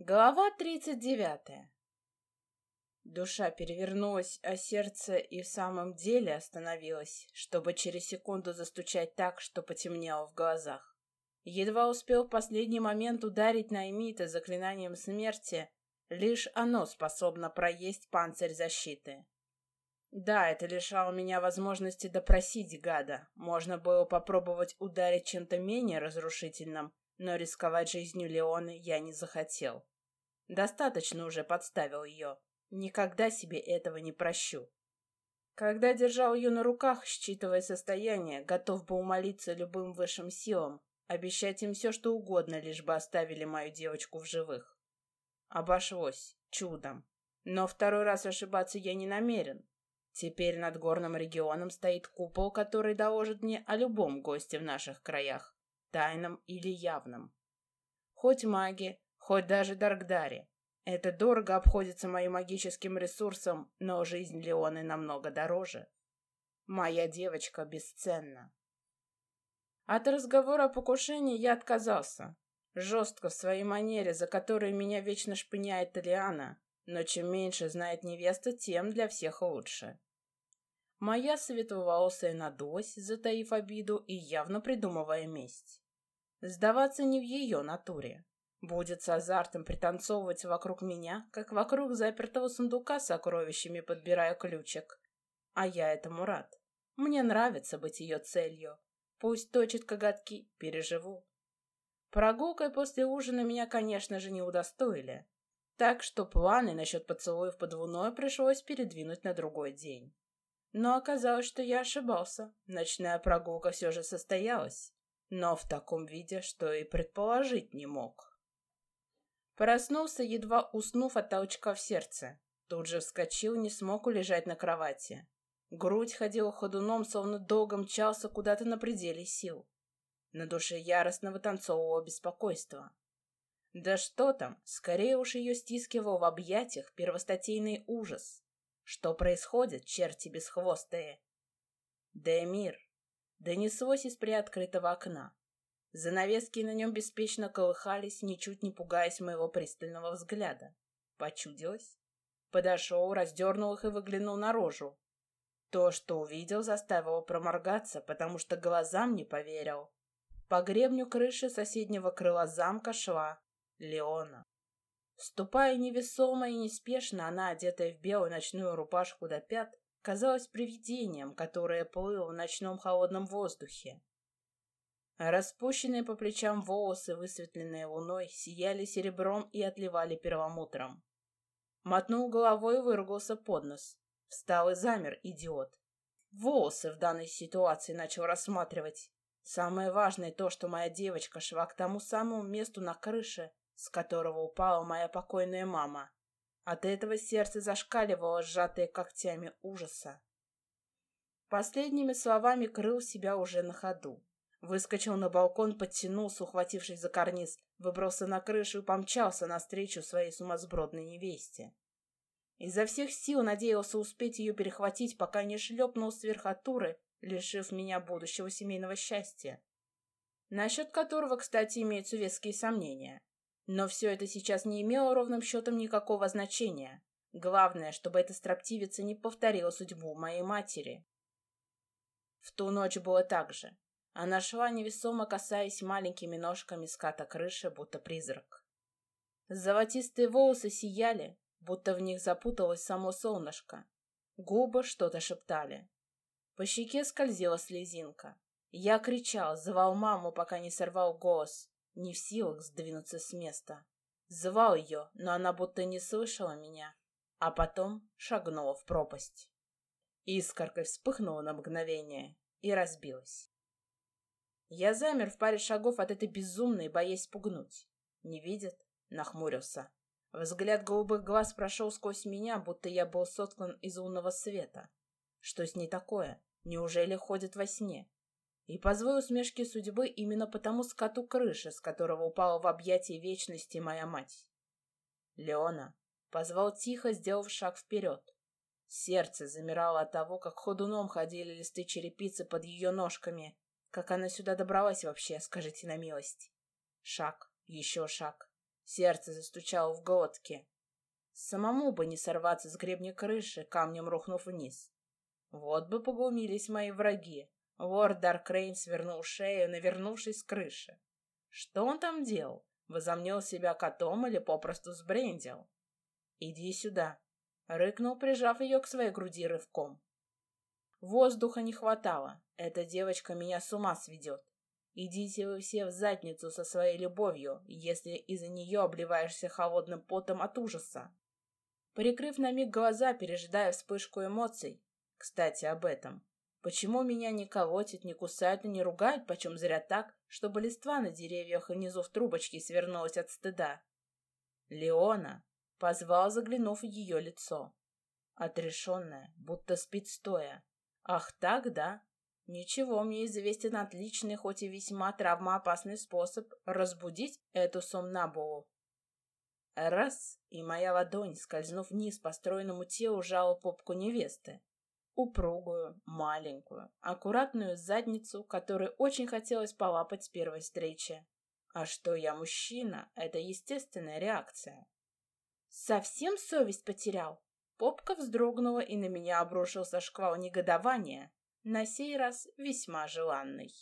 Глава тридцать девятая. Душа перевернулась, а сердце и в самом деле остановилось, чтобы через секунду застучать так, что потемнело в глазах. Едва успел в последний момент ударить Наймита заклинанием смерти, лишь оно способно проесть панцирь защиты. Да, это лишало меня возможности допросить гада. Можно было попробовать ударить чем-то менее разрушительным, но рисковать жизнью Леоны я не захотел. Достаточно уже подставил ее. Никогда себе этого не прощу. Когда держал ее на руках, считывая состояние, готов был молиться любым высшим силам, обещать им все, что угодно, лишь бы оставили мою девочку в живых. Обошлось. Чудом. Но второй раз ошибаться я не намерен. Теперь над горным регионом стоит купол, который доложит мне о любом госте в наших краях тайном или явном. Хоть маги, хоть даже Даркдари. Это дорого обходится моим магическим ресурсом, но жизнь Леоны намного дороже. Моя девочка бесценна. От разговора о покушении я отказался. Жестко в своей манере, за которой меня вечно шпыняет Талиана, но чем меньше знает невеста, тем для всех лучше. Моя светловолосая надулась, затаив обиду и явно придумывая месть. Сдаваться не в ее натуре. Будет с азартом пританцовывать вокруг меня, как вокруг запертого сундука с сокровищами, подбирая ключик. А я этому рад. Мне нравится быть ее целью. Пусть точит коготки, переживу. Прогулкой после ужина меня, конечно же, не удостоили. Так что планы насчет поцелуев под луной пришлось передвинуть на другой день. Но оказалось, что я ошибался. Ночная прогулка все же состоялась, но в таком виде, что и предположить не мог. Проснулся, едва уснув от толчка в сердце. Тут же вскочил, не смог улежать на кровати. Грудь ходила ходуном, словно долго мчался куда-то на пределе сил. На душе яростно вытанцовывало беспокойство. Да что там, скорее уж ее стискивал в объятиях первостатейный ужас. Что происходит, черти бесхвостые? Демир. Донеслось из приоткрытого окна. Занавески на нем беспечно колыхались, ничуть не пугаясь моего пристального взгляда. Почудилось? Подошел, раздернул их и выглянул наружу. То, что увидел, заставило проморгаться, потому что глазам не поверил. По гребню крыши соседнего крыла замка шла Леона. Ступая невесомо и неспешно, она, одетая в белую ночную рубашку до пят, казалась привидением, которое плыло в ночном холодном воздухе. Распущенные по плечам волосы, высветленные луной, сияли серебром и отливали перламутром. Мотнул головой и выругался под нос. Встал и замер, идиот. Волосы в данной ситуации начал рассматривать. Самое важное то, что моя девочка шла к тому самому месту на крыше, с которого упала моя покойная мама. От этого сердце зашкаливало, сжатое когтями ужаса. Последними словами крыл себя уже на ходу. Выскочил на балкон, подтянулся, ухватившись за карниз, выбрался на крышу и помчался навстречу своей сумасбродной невесте. Изо всех сил надеялся успеть ее перехватить, пока не шлепнул с верхотуры, лишив меня будущего семейного счастья. Насчет которого, кстати, имеются веские сомнения. Но все это сейчас не имело ровным счетом никакого значения. Главное, чтобы эта строптивица не повторила судьбу моей матери. В ту ночь было так же. Она шла, невесомо касаясь маленькими ножками ската крыши, будто призрак. Золотистые волосы сияли, будто в них запуталось само солнышко. Губы что-то шептали. По щеке скользила слезинка. Я кричал, звал маму, пока не сорвал голос, не в силах сдвинуться с места. Звал ее, но она будто не слышала меня, а потом шагнула в пропасть. Искоркой вспыхнула на мгновение и разбилась. Я замер в паре шагов от этой безумной, боясь спугнуть. Не видит? Нахмурился. Взгляд голубых глаз прошел сквозь меня, будто я был соткан из лунного света. Что с ней такое? Неужели ходит во сне? И позволю усмешке судьбы именно потому скату крыши, с которого упала в объятия вечности моя мать. Леона позвал тихо, сделав шаг вперед. Сердце замирало от того, как ходуном ходили листы черепицы под ее ножками, как она сюда добралась вообще, скажите на милость? Шаг, еще шаг. Сердце застучало в глотке. Самому бы не сорваться с гребня крыши, камнем рухнув вниз. Вот бы поглумились мои враги. Лорд Даркрейн свернул шею, навернувшись с крыши. Что он там делал? Возомнил себя котом или попросту сбрендил? «Иди сюда», — рыкнул, прижав ее к своей груди рывком. Воздуха не хватало. Эта девочка меня с ума сведет. Идите вы все в задницу со своей любовью, если из-за нее обливаешься холодным потом от ужаса. Прикрыв на миг глаза, пережидая вспышку эмоций. Кстати, об этом. Почему меня не колотит, не кусает и не ругает, почем зря так, чтобы листва на деревьях и внизу в трубочке свернулась от стыда? Леона позвал, заглянув в ее лицо. Отрешенная, будто спит стоя. Ах так, да? Ничего, мне известен отличный, хоть и весьма травмоопасный способ разбудить эту сомнабулу. Раз, и моя ладонь, скользнув вниз по стройному телу, жала попку невесты. Упругую, маленькую, аккуратную задницу, которой очень хотелось полапать с первой встречи. А что я мужчина, это естественная реакция. Совсем совесть потерял? Попка вздрогнула, и на меня обрушился шквал негодования, на сей раз весьма желанный.